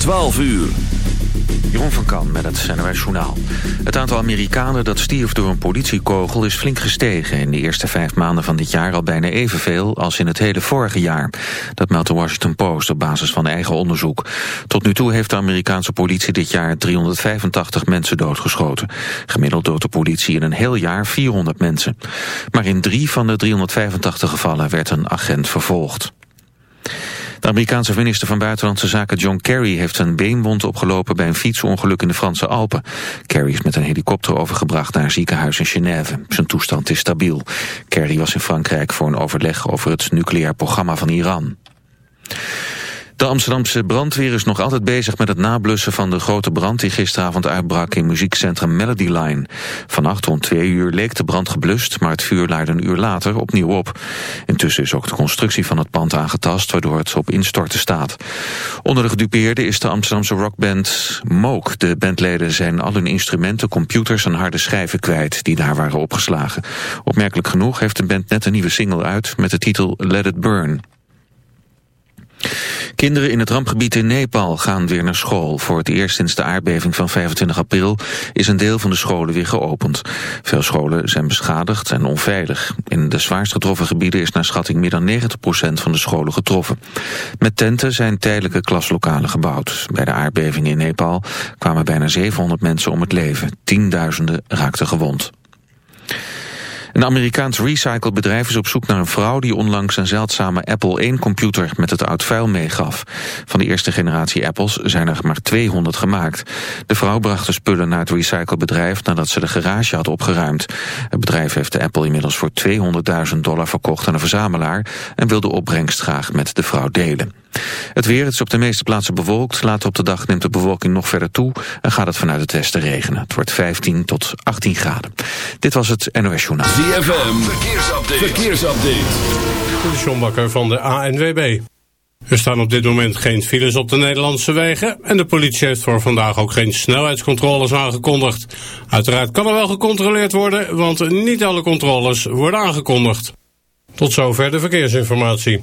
12 uur. Jeroen van Kan met het NOS Journaal. Het aantal Amerikanen dat stierf door een politiekogel is flink gestegen. In de eerste vijf maanden van dit jaar al bijna evenveel als in het hele vorige jaar. Dat meldt de Washington Post op basis van eigen onderzoek. Tot nu toe heeft de Amerikaanse politie dit jaar 385 mensen doodgeschoten. Gemiddeld doodt de politie in een heel jaar 400 mensen. Maar in drie van de 385 gevallen werd een agent vervolgd. De Amerikaanse minister van Buitenlandse Zaken John Kerry heeft een beenwond opgelopen bij een fietsongeluk in de Franse Alpen. Kerry is met een helikopter overgebracht naar een ziekenhuis in Genève. Zijn toestand is stabiel. Kerry was in Frankrijk voor een overleg over het nucleair programma van Iran. De Amsterdamse brandweer is nog altijd bezig met het nablussen van de grote brand die gisteravond uitbrak in muziekcentrum Melody Line. Vannacht rond twee uur leek de brand geblust, maar het vuur leidde een uur later opnieuw op. Intussen is ook de constructie van het pand aangetast, waardoor het op instorten staat. Onder de gedupeerden is de Amsterdamse rockband Mook. De bandleden zijn al hun instrumenten, computers en harde schijven kwijt die daar waren opgeslagen. Opmerkelijk genoeg heeft de band net een nieuwe single uit met de titel Let It Burn. Kinderen in het rampgebied in Nepal gaan weer naar school. Voor het eerst sinds de aardbeving van 25 april is een deel van de scholen weer geopend. Veel scholen zijn beschadigd en onveilig. In de zwaarst getroffen gebieden is naar schatting meer dan 90% van de scholen getroffen. Met tenten zijn tijdelijke klaslokalen gebouwd. Bij de aardbeving in Nepal kwamen bijna 700 mensen om het leven. Tienduizenden raakten gewond. Een Amerikaans recyclebedrijf is op zoek naar een vrouw die onlangs een zeldzame Apple 1-computer met het oud vuil meegaf. Van de eerste generatie Apples zijn er maar 200 gemaakt. De vrouw bracht de spullen naar het recyclebedrijf nadat ze de garage had opgeruimd. Het bedrijf heeft de Apple inmiddels voor 200.000 dollar verkocht aan een verzamelaar en wil de opbrengst graag met de vrouw delen. Het weer het is op de meeste plaatsen bewolkt. Later op de dag neemt de bewolking nog verder toe en gaat het vanuit het westen regenen. Het wordt 15 tot 18 graden. Dit was het NOS Journaal. ZFM, verkeersupdate. verkeersupdate. De John Bakker van de ANWB. Er staan op dit moment geen files op de Nederlandse wegen... en de politie heeft voor vandaag ook geen snelheidscontroles aangekondigd. Uiteraard kan er wel gecontroleerd worden... want niet alle controles worden aangekondigd. Tot zover de verkeersinformatie.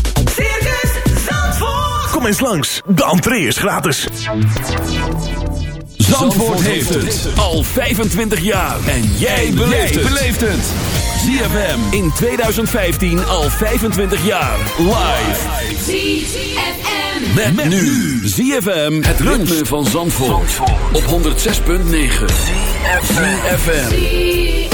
Kom eens langs, de entree is gratis. Zandvoort heeft het al 25 jaar. En jij beleeft het. ZFM in 2015 al 25 jaar. Live. ZFM. Met, met nu. ZFM het ritme van Zandvoort. Op 106.9. ZFM.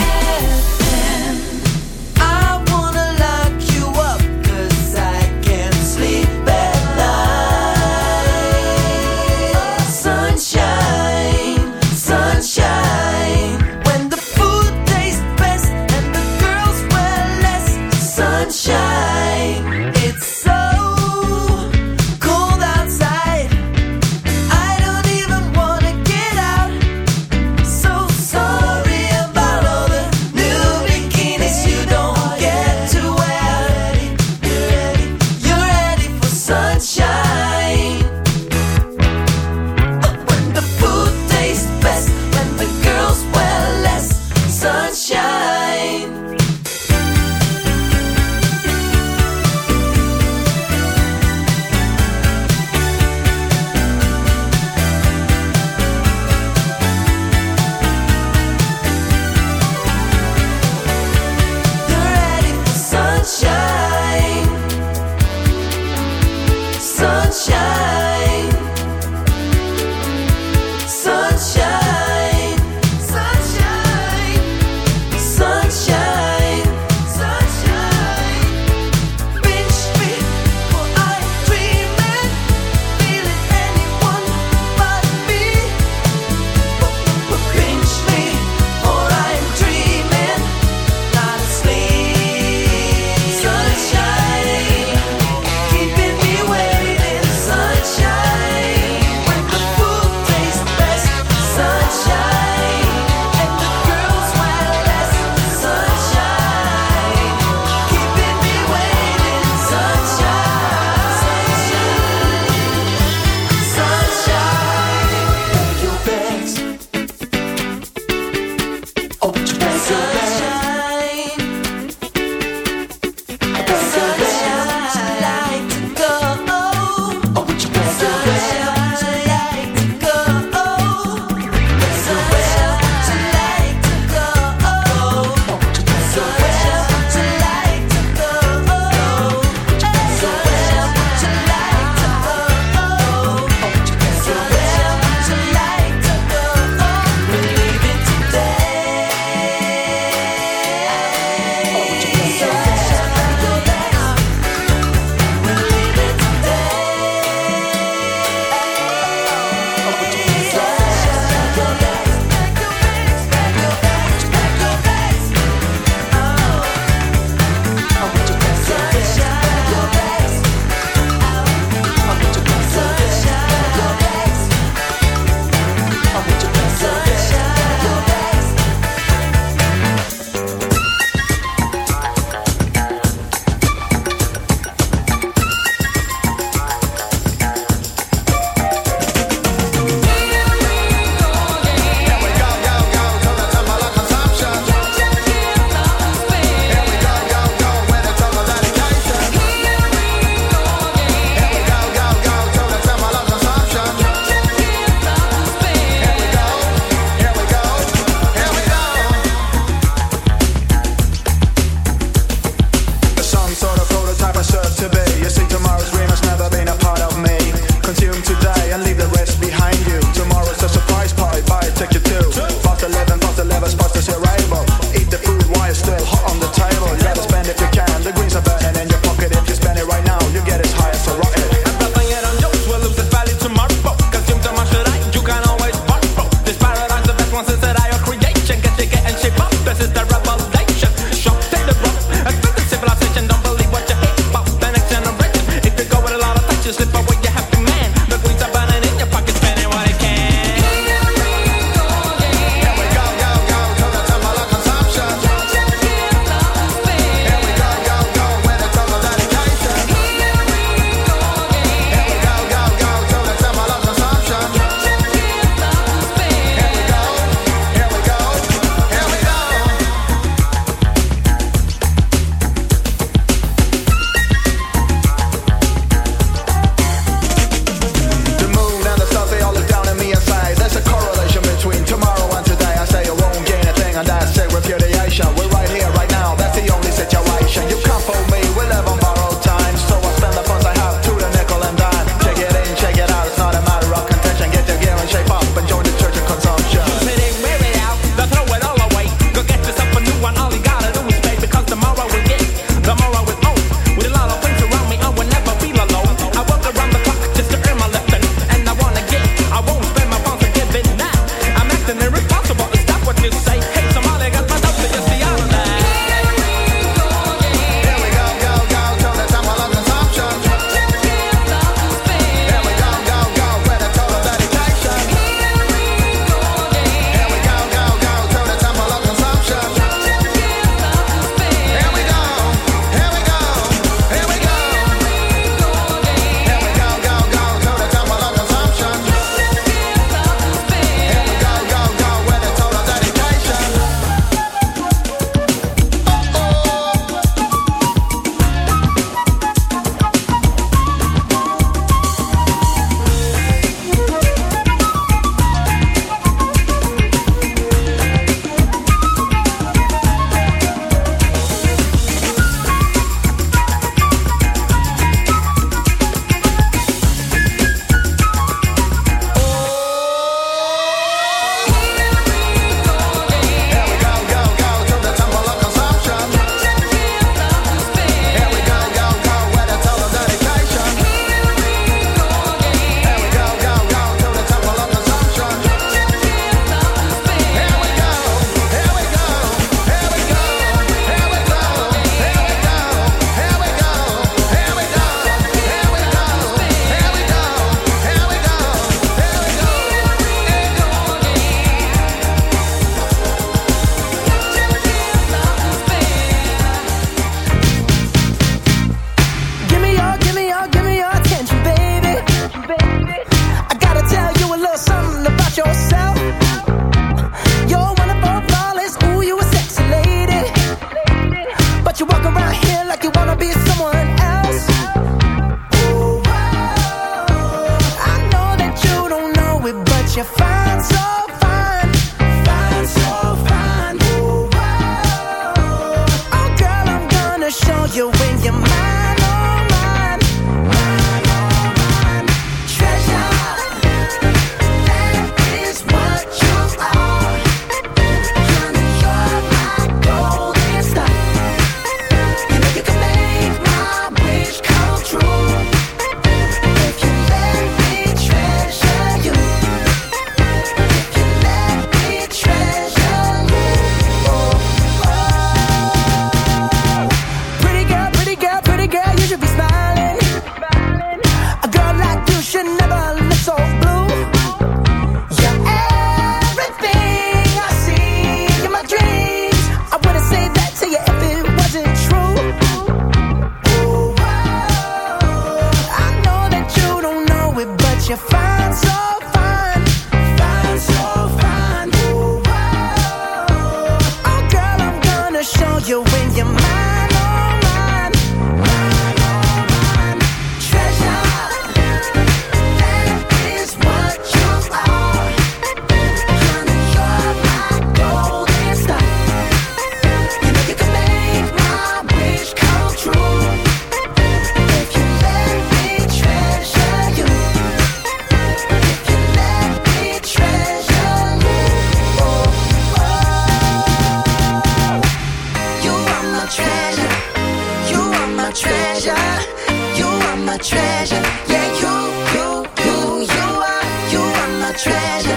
treasure. Yeah, you, you, you, you are, you are my treasure.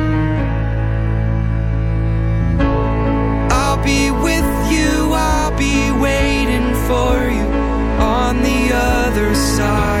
other side.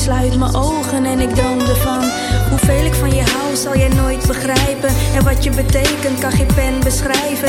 sluit mijn ogen en ik droom ervan. Hoeveel ik van je hou zal jij nooit begrijpen. En wat je betekent kan geen pen beschrijven.